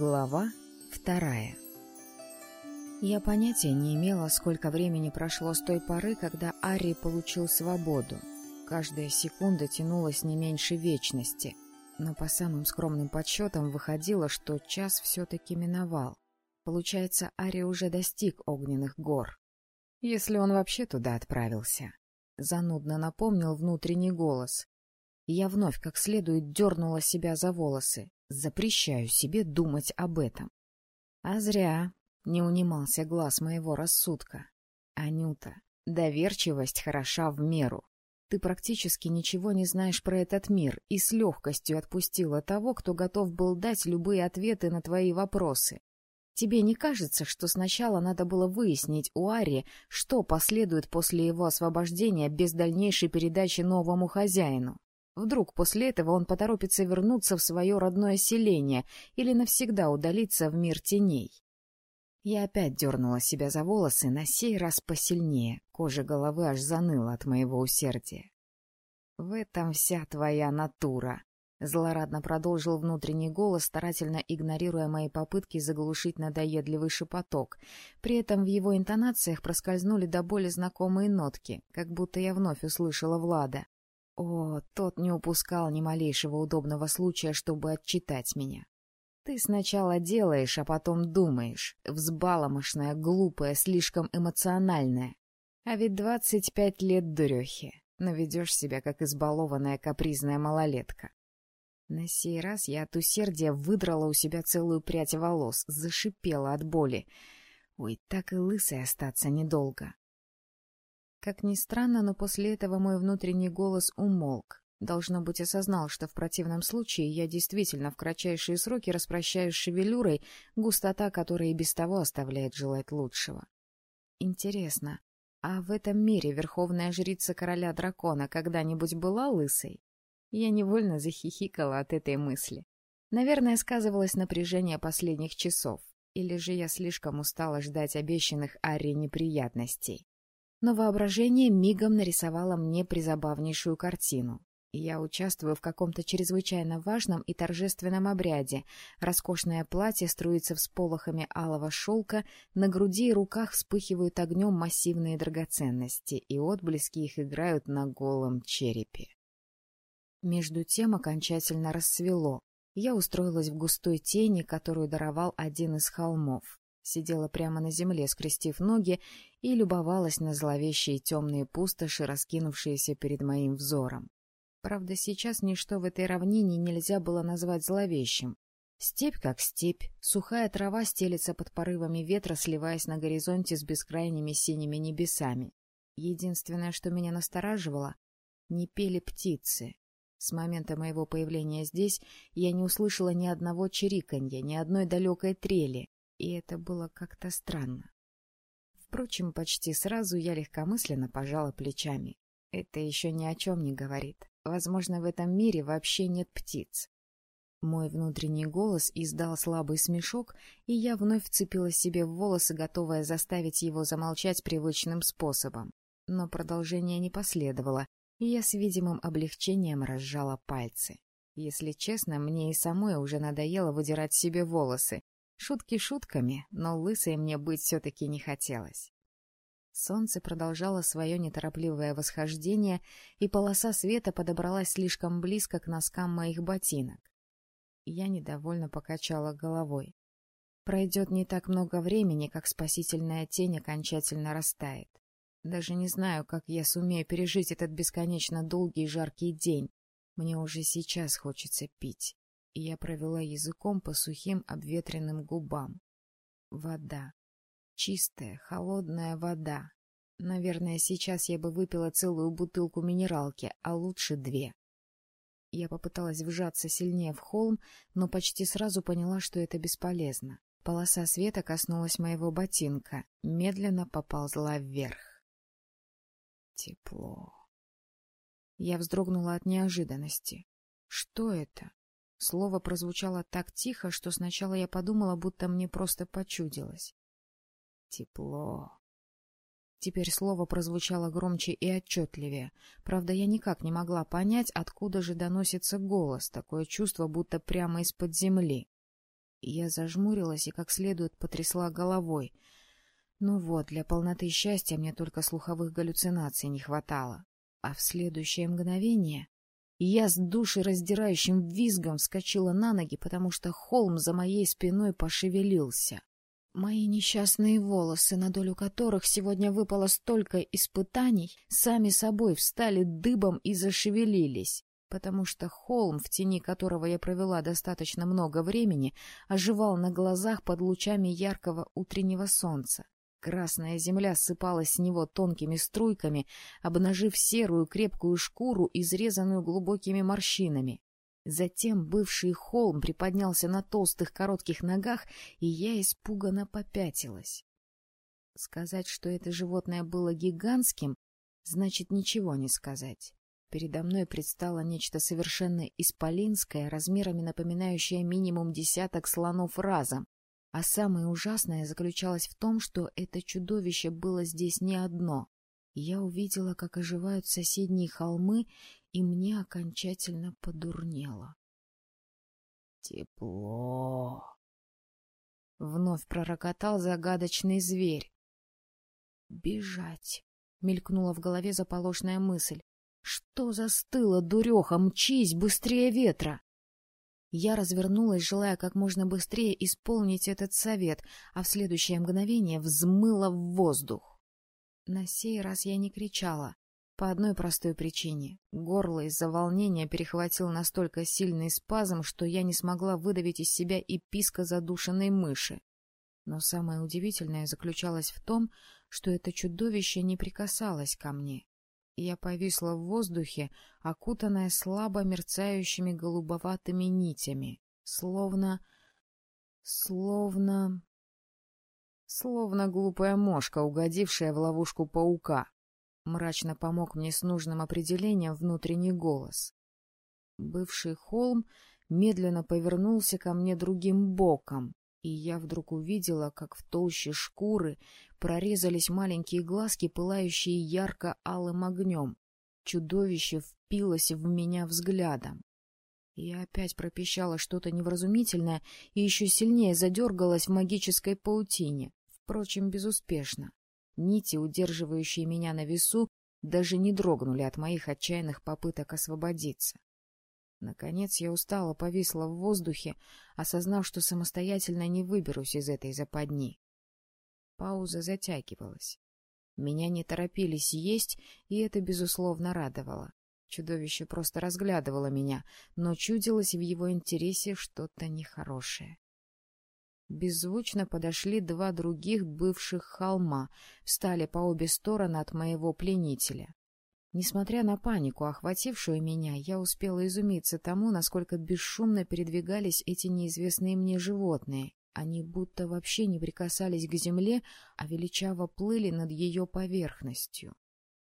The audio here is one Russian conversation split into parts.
Глава вторая Я понятия не имела, сколько времени прошло с той поры, когда Ари получил свободу. Каждая секунда тянулась не меньше вечности, но по самым скромным подсчетам выходило, что час все-таки миновал. Получается, Ари уже достиг огненных гор. Если он вообще туда отправился. Занудно напомнил внутренний голос. Я вновь как следует дернула себя за волосы. Запрещаю себе думать об этом. А зря не унимался глаз моего рассудка. Анюта, доверчивость хороша в меру. Ты практически ничего не знаешь про этот мир и с легкостью отпустила того, кто готов был дать любые ответы на твои вопросы. Тебе не кажется, что сначала надо было выяснить у Ари, что последует после его освобождения без дальнейшей передачи новому хозяину? Вдруг после этого он поторопится вернуться в свое родное селение или навсегда удалиться в мир теней? Я опять дернула себя за волосы, на сей раз посильнее. Кожа головы аж заныла от моего усердия. — В этом вся твоя натура, Злорадно продолжил внутренний голос, старательно игнорируя мои попытки заглушить надоедливый шепоток. При этом в его интонациях проскользнули до боли знакомые нотки, как будто я вновь услышала Влада. О, тот не упускал ни малейшего удобного случая, чтобы отчитать меня. Ты сначала делаешь, а потом думаешь. Взбаломошная, глупая, слишком эмоциональная. А ведь двадцать пять лет дурехи. Но ведешь себя, как избалованная капризная малолетка. На сей раз я от усердия выдрала у себя целую прядь волос, зашипела от боли. Ой, так и лысой остаться недолго. Как ни странно, но после этого мой внутренний голос умолк. Должно быть, осознал, что в противном случае я действительно в кратчайшие сроки распрощаюсь с шевелюрой, густота которой и без того оставляет желать лучшего. Интересно, а в этом мире верховная жрица короля дракона когда-нибудь была лысой? Я невольно захихикала от этой мысли. Наверное, сказывалось напряжение последних часов, или же я слишком устала ждать обещанных Арри неприятностей. Но воображение мигом нарисовало мне призабавнейшую картину. Я участвую в каком-то чрезвычайно важном и торжественном обряде. Роскошное платье струится всполохами алого шелка, на груди и руках вспыхивают огнем массивные драгоценности, и отблески их играют на голом черепе. Между тем окончательно рассвело. Я устроилась в густой тени, которую даровал один из холмов. Сидела прямо на земле, скрестив ноги, и любовалась на зловещие темные пустоши, раскинувшиеся перед моим взором. Правда, сейчас ничто в этой равнине нельзя было назвать зловещим. Степь как степь, сухая трава стелется под порывами ветра, сливаясь на горизонте с бескрайними синими небесами. Единственное, что меня настораживало — не пели птицы. С момента моего появления здесь я не услышала ни одного чириканья, ни одной далекой трели, и это было как-то странно. Впрочем, почти сразу я легкомысленно пожала плечами. Это еще ни о чем не говорит. Возможно, в этом мире вообще нет птиц. Мой внутренний голос издал слабый смешок, и я вновь вцепилась себе в волосы, готовая заставить его замолчать привычным способом. Но продолжение не последовало, и я с видимым облегчением разжала пальцы. Если честно, мне и самой уже надоело выдирать себе волосы. Шутки шутками, но лысой мне быть все-таки не хотелось. Солнце продолжало свое неторопливое восхождение, и полоса света подобралась слишком близко к носкам моих ботинок. Я недовольно покачала головой. Пройдет не так много времени, как спасительная тень окончательно растает. Даже не знаю, как я сумею пережить этот бесконечно долгий и жаркий день. Мне уже сейчас хочется пить. И я провела языком по сухим обветренным губам. Вода. Чистая, холодная вода. Наверное, сейчас я бы выпила целую бутылку минералки, а лучше две. Я попыталась вжаться сильнее в холм, но почти сразу поняла, что это бесполезно. Полоса света коснулась моего ботинка, медленно поползла вверх. Тепло. Я вздрогнула от неожиданности. Что это? Слово прозвучало так тихо, что сначала я подумала, будто мне просто почудилось. Тепло. Теперь слово прозвучало громче и отчетливее. Правда, я никак не могла понять, откуда же доносится голос, такое чувство, будто прямо из-под земли. Я зажмурилась и как следует потрясла головой. Ну вот, для полноты счастья мне только слуховых галлюцинаций не хватало. А в следующее мгновение я с душераздирающим визгом вскочила на ноги, потому что холм за моей спиной пошевелился. Мои несчастные волосы, на долю которых сегодня выпало столько испытаний, сами собой встали дыбом и зашевелились, потому что холм, в тени которого я провела достаточно много времени, оживал на глазах под лучами яркого утреннего солнца. Красная земля сыпалась с него тонкими струйками, обнажив серую крепкую шкуру, изрезанную глубокими морщинами. Затем бывший холм приподнялся на толстых коротких ногах, и я испуганно попятилась. Сказать, что это животное было гигантским, значит ничего не сказать. Передо мной предстало нечто совершенно исполинское, размерами напоминающее минимум десяток слонов разом. А самое ужасное заключалось в том, что это чудовище было здесь не одно. Я увидела, как оживают соседние холмы, и мне окончательно подурнело. «Тепло!» — вновь пророкотал загадочный зверь. «Бежать!» — мелькнула в голове заполошная мысль. «Что застыло, дуреха, мчись быстрее ветра!» Я развернулась, желая как можно быстрее исполнить этот совет, а в следующее мгновение взмыла в воздух. На сей раз я не кричала. По одной простой причине. Горло из-за волнения перехватил настолько сильный спазм, что я не смогла выдавить из себя и писка задушенной мыши. Но самое удивительное заключалось в том, что это чудовище не прикасалось ко мне. Я повисла в воздухе, окутанная слабо мерцающими голубоватыми нитями, словно... словно... словно глупая мошка, угодившая в ловушку паука. Мрачно помог мне с нужным определением внутренний голос. Бывший холм медленно повернулся ко мне другим боком, и я вдруг увидела, как в толще шкуры прорезались маленькие глазки, пылающие ярко-алым огнем. Чудовище впилось в меня взглядом. Я опять пропищала что-то невразумительное и еще сильнее задергалась в магической паутине, впрочем, безуспешно. Нити, удерживающие меня на весу, даже не дрогнули от моих отчаянных попыток освободиться. Наконец я устало повисла в воздухе, осознав, что самостоятельно не выберусь из этой западни. Пауза затягивалась. Меня не торопились есть, и это, безусловно, радовало. Чудовище просто разглядывало меня, но чудилось в его интересе что-то нехорошее. Беззвучно подошли два других бывших холма, встали по обе стороны от моего пленителя. Несмотря на панику, охватившую меня, я успела изумиться тому, насколько бесшумно передвигались эти неизвестные мне животные. Они будто вообще не прикасались к земле, а величаво плыли над ее поверхностью.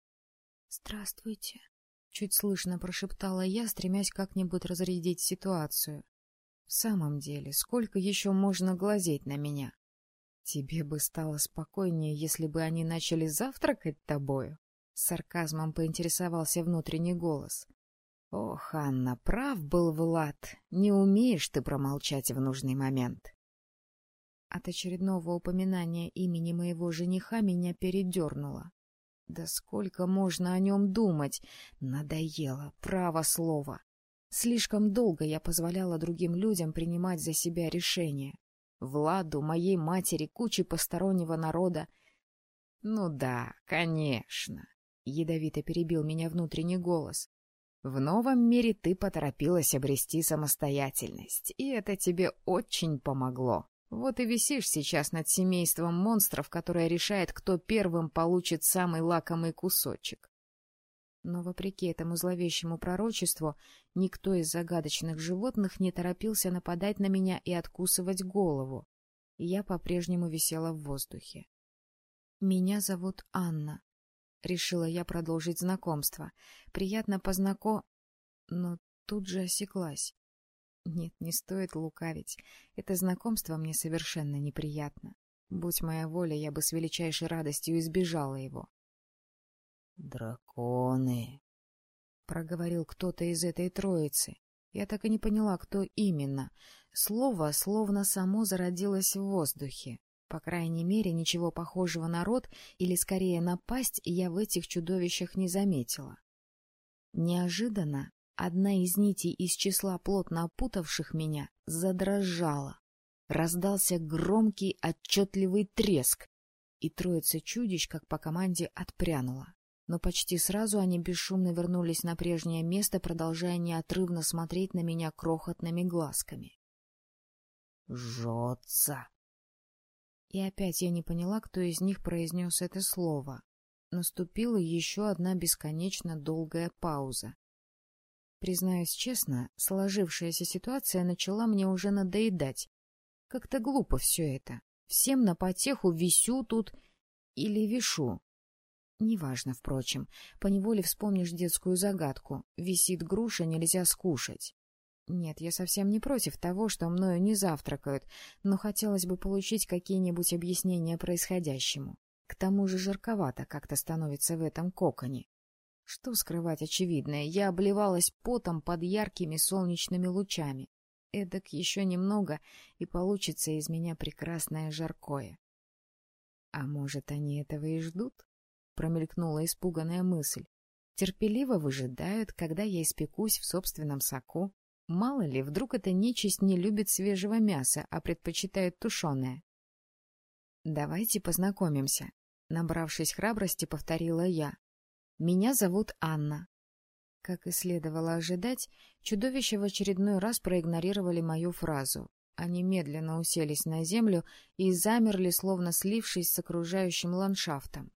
— Здравствуйте, — чуть слышно прошептала я, стремясь как-нибудь разрядить ситуацию. В самом деле, сколько еще можно глазеть на меня? Тебе бы стало спокойнее, если бы они начали завтракать тобою? С сарказмом поинтересовался внутренний голос. Ох, Анна, прав был Влад. Не умеешь ты промолчать в нужный момент. От очередного упоминания имени моего жениха меня передернуло. Да сколько можно о нем думать? Надоело, право слово. Слишком долго я позволяла другим людям принимать за себя решения. Владу, моей матери, куче постороннего народа. — Ну да, конечно, — ядовито перебил меня внутренний голос. — В новом мире ты поторопилась обрести самостоятельность, и это тебе очень помогло. Вот и висишь сейчас над семейством монстров, которое решает, кто первым получит самый лакомый кусочек. Но, вопреки этому зловещему пророчеству, никто из загадочных животных не торопился нападать на меня и откусывать голову. Я по-прежнему висела в воздухе. «Меня зовут Анна», — решила я продолжить знакомство. «Приятно познако...» Но тут же осеклась. Нет, не стоит лукавить. Это знакомство мне совершенно неприятно. Будь моя воля, я бы с величайшей радостью избежала его. «Драконы!» — проговорил кто-то из этой троицы. Я так и не поняла, кто именно. Слово словно само зародилось в воздухе. По крайней мере, ничего похожего на рот или, скорее, на пасть я в этих чудовищах не заметила. Неожиданно одна из нитей из числа плотно опутавших меня задрожала. Раздался громкий, отчетливый треск, и троица чудищ, как по команде, отпрянула. Но почти сразу они бесшумно вернулись на прежнее место, продолжая неотрывно смотреть на меня крохотными глазками. «Жжется!» И опять я не поняла, кто из них произнес это слово. Наступила еще одна бесконечно долгая пауза. Признаюсь честно, сложившаяся ситуация начала мне уже надоедать. Как-то глупо все это. Всем на потеху висю тут или вишу. Неважно, впрочем. Поневоле вспомнишь детскую загадку. Висит груша, нельзя скушать. Нет, я совсем не против того, что мною не завтракают, но хотелось бы получить какие-нибудь объяснения происходящему. К тому же жарковато как-то становится в этом коконе. Что скрывать очевидное, я обливалась потом под яркими солнечными лучами. Эдак еще немного, и получится из меня прекрасное жаркое. А может, они этого и ждут? Промелькнула испуганная мысль. Терпеливо выжидают, когда я испекусь в собственном соку, Мало ли, вдруг эта нечисть не любит свежего мяса, а предпочитает тушеное. «Давайте познакомимся», — набравшись храбрости, повторила я. «Меня зовут Анна». Как и следовало ожидать, чудовища в очередной раз проигнорировали мою фразу. Они медленно уселись на землю и замерли, словно слившись с окружающим ландшафтом.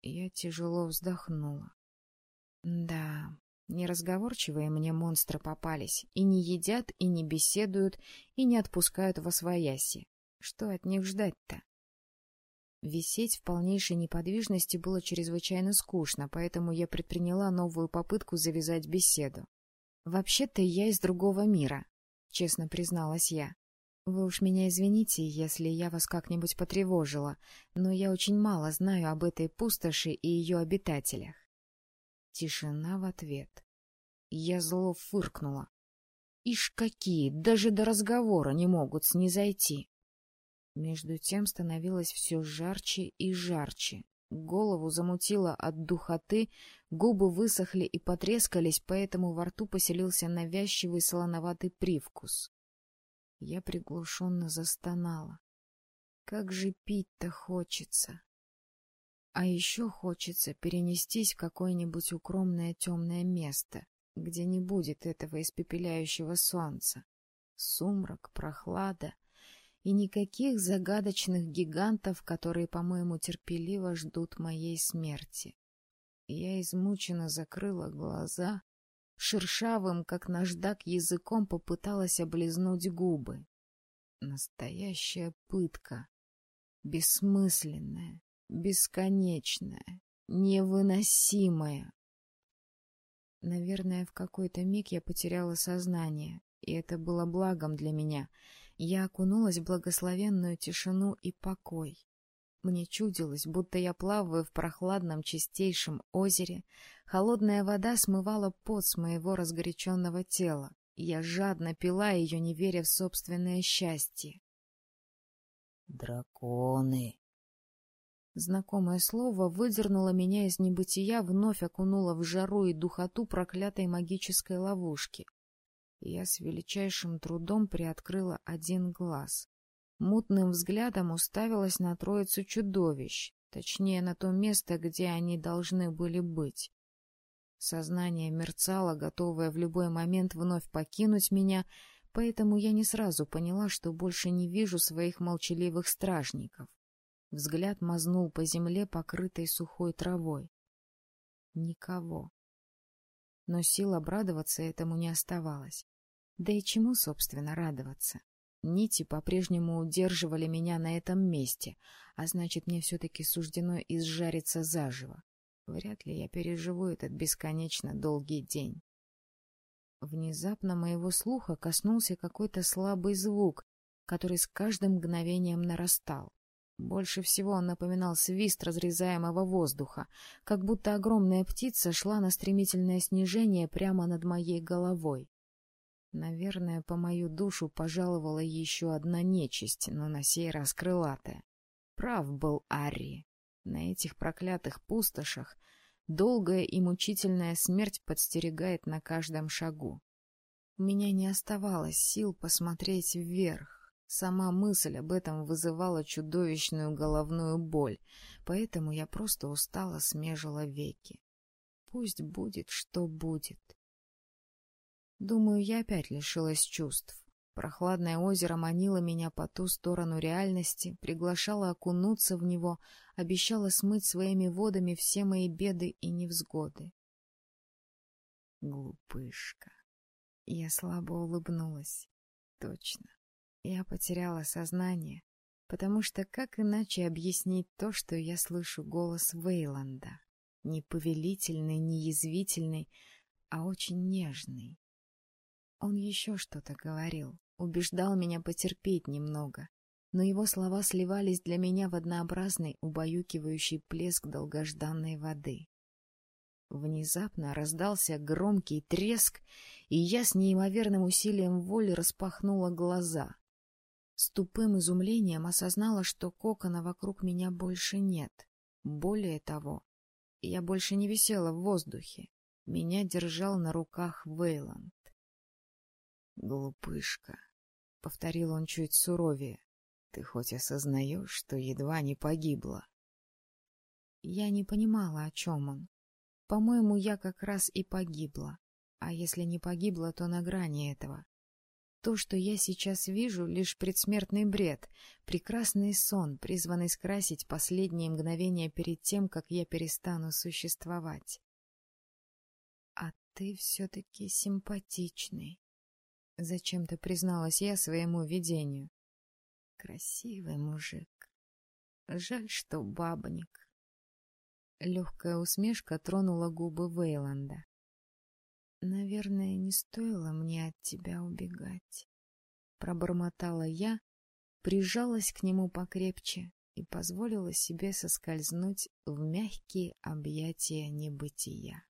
Я тяжело вздохнула. Да, Неразговорчивые мне монстры попались, и не едят, и не беседуют, и не отпускают во свояси. Что от них ждать-то? Висеть в полнейшей неподвижности было чрезвычайно скучно, поэтому я предприняла новую попытку завязать беседу. «Вообще-то я из другого мира», — честно призналась я. «Вы уж меня извините, если я вас как-нибудь потревожила, но я очень мало знаю об этой пустоши и ее обитателях». Тишина в ответ. Я зло фыркнула. Ишь какие, даже до разговора не могут снизойти. Между тем становилось все жарче и жарче. Голову замутило от духоты, губы высохли и потрескались, поэтому во рту поселился навязчивый солоноватый привкус. Я приглушенно застонала. Как же пить-то хочется! А еще хочется перенестись в какое-нибудь укромное темное место, где не будет этого испепеляющего солнца. Сумрак, прохлада и никаких загадочных гигантов, которые, по-моему, терпеливо ждут моей смерти. Я измученно закрыла глаза, шершавым, как наждак, языком попыталась облизнуть губы. Настоящая пытка, бессмысленная, бесконечное, невыносимое. Наверное, в какой-то миг я потеряла сознание, и это было благом для меня. Я окунулась в благословенную тишину и покой. Мне чудилось, будто я плаваю в прохладном чистейшем озере, холодная вода смывала пот с моего разгоряченного тела, я жадно пила ее, не веря в собственное счастье. «Драконы!» Знакомое слово выдернуло меня из небытия, вновь окунуло в жару и духоту проклятой магической ловушки. Я с величайшим трудом приоткрыла один глаз. Мутным взглядом уставилась на троицу чудовищ, точнее, на то место, где они должны были быть. Сознание мерцало, готовое в любой момент вновь покинуть меня, поэтому я не сразу поняла, что больше не вижу своих молчаливых стражников. Взгляд мазнул по земле, покрытой сухой травой. Никого. Но сил обрадоваться этому не оставалось. Да и чему, собственно, радоваться? Нити по-прежнему удерживали меня на этом месте, а значит, мне все-таки суждено изжариться заживо. Вряд ли я переживу этот бесконечно долгий день. Внезапно моего слуха коснулся какой-то слабый звук, который с каждым мгновением нарастал. Больше всего он напоминал свист разрезаемого воздуха, как будто огромная птица шла на стремительное снижение прямо над моей головой. Наверное, по мою душу пожаловала еще одна нечисть, но на сей раз крылатая. Прав был Арри. На этих проклятых пустошах долгая и мучительная смерть подстерегает на каждом шагу. У меня не оставалось сил посмотреть вверх. Сама мысль об этом вызывала чудовищную головную боль, поэтому я просто устало смежила веки. Пусть будет, что будет. Думаю, я опять лишилась чувств. Прохладное озеро манило меня по ту сторону реальности, приглашало окунуться в него, обещало смыть своими водами все мои беды и невзгоды. Глупышка. Я слабо улыбнулась. Точно. Я потеряла сознание, потому что как иначе объяснить то, что я слышу голос Вейланда? Не повелительный, не язвительный, а очень нежный. Он еще что-то говорил, убеждал меня потерпеть немного, но его слова сливались для меня в однообразный, убаюкивающий плеск долгожданной воды. Внезапно раздался громкий треск, и я с неимоверным усилием воли распахнула глаза. С тупым изумлением осознала, что кокона вокруг меня больше нет. Более того, я больше не висела в воздухе. Меня держал на руках Вейланд. «Глупышка», — повторил он чуть суровее, — «ты хоть осознаешь, что едва не погибла?» Я не понимала, о чем он. По-моему, я как раз и погибла. А если не погибла, то на грани этого. То, что я сейчас вижу, лишь предсмертный бред, прекрасный сон, призванный скрасить последние мгновения перед тем, как я перестану существовать. А ты все-таки симпатичный. Зачем-то призналась я своему видению. Красивый мужик. Жаль, что бабник. Легкая усмешка тронула губы Вейланда. Наверное, не стоило мне от тебя убегать. Пробормотала я, прижалась к нему покрепче и позволила себе соскользнуть в мягкие объятия небытия.